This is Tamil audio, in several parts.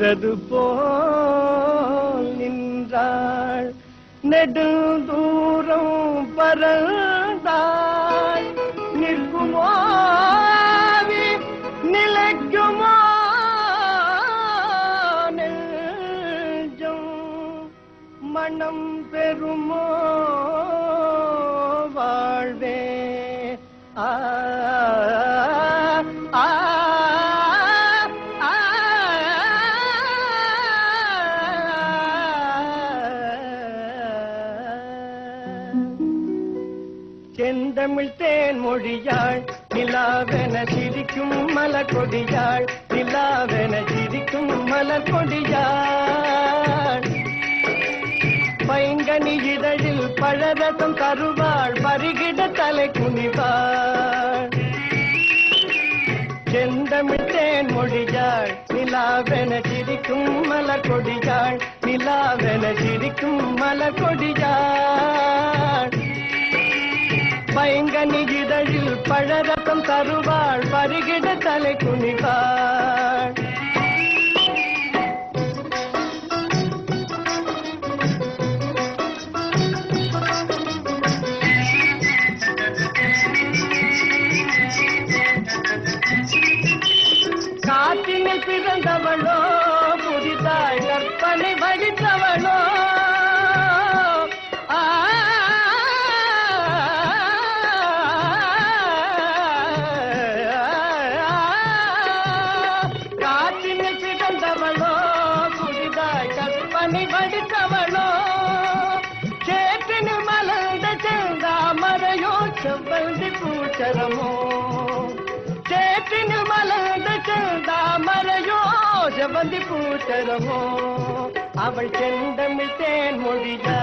நின்றது போல் நின்றாள். நெடுந்தூரம் பறந்தாள். நிற்குமோ ஆவி, நிலைக்குமோ நெஞ்சம்? மனம் பெறுமோ வாழ்வே? ஆ, செந்தமிழ் தேன் மொழியாள் நிலாவென சிரிக்கும் மலர் கொடியாள் நிலாவென சிரிக்கும் மலர் கொடியாள் பைங்கனி இதழில் பழரதம் தருவாள் பருகிட தலை குனிவாள். செந்தமிழ் தேன் மொழியாள் நிலாவென சிரிக்கும் மலர் கொடியாள் நிலாவென சிரிக்கும் மலர் கொடியாள் பைங்கனி இதழில் பழரசம் தருவாள் பருகிட தலை குனிவாள். புதிதாய் வடுக்கவளோ வடித்தவளோ சேற்றினில் மலர்ந்த செந்தாமரையோ செவ்வந்தி பூச்சரமோ. சேற்றினில் மலர்ந்த செந்தாமரையோ செவ்வந்தி பூச்சரமோ. அவள் செந்தமிழ் தேன் மொழிகள்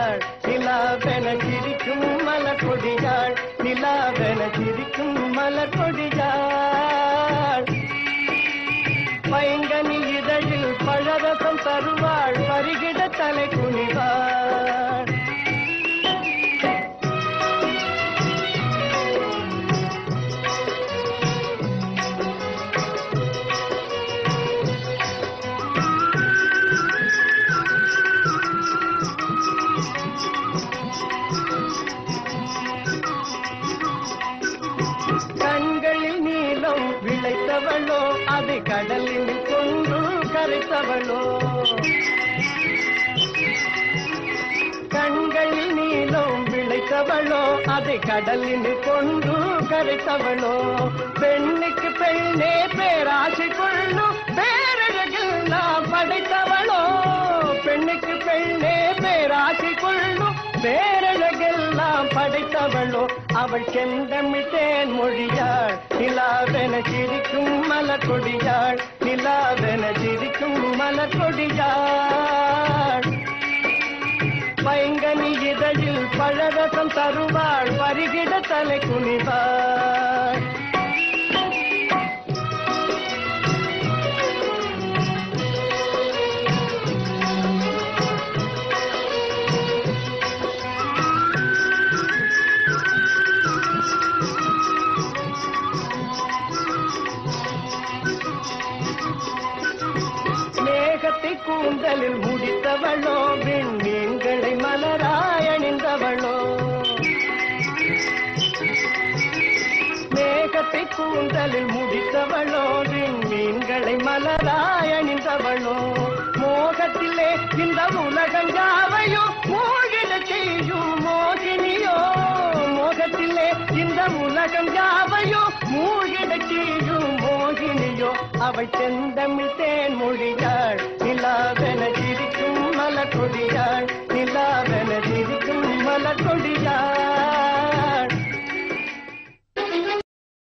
கண்களோ கண்கள் நீளம் விளைத்தவளோ அதை கடலின் கொண்டு கரைத்தவளோ. பெண்ணுக்கு பெண்ணே பேராசை கொள்ளும் பேரழகில் நாம் படைத்தவளோ. பெண்ணுக்கு பெண்ணே பேராசை கொள்ளும் பேரழகெல்லாம் படைத்தவளோ. அவள் செந்தமிட்டேன் மொழியாள் நிலாவென சிரிக்கும் மலர் கொடியாள். நிலாவென சிரிக்கும் மலர் கொடியாள் பைங்கனி இதழில் பழரசம் தருவாள் பருகிட தலை குனிவாள். மேகத்தை கூந்தலில் முடித்தவளோ விண்மீன்களை மலராயணிந்தவளோ மேகத்தை கூந்தலில் முடித்தவளோ விண்மீன்களை மலராயணிந்தவளோ மோகத்திலே இந்த உலகங்காவையோ மூழ்கிட செய்யும் மோகினியோ. மோகத்திலே இந்த உலகம் யாவையோ மூழ்கிட செய்யும் மோகினியோ. அவள் செந்தமிழ் தேன் மொழியாள் நிலாவென கொடியாள் நிலாவென சிரிக்கும் மலர் கொடியாள்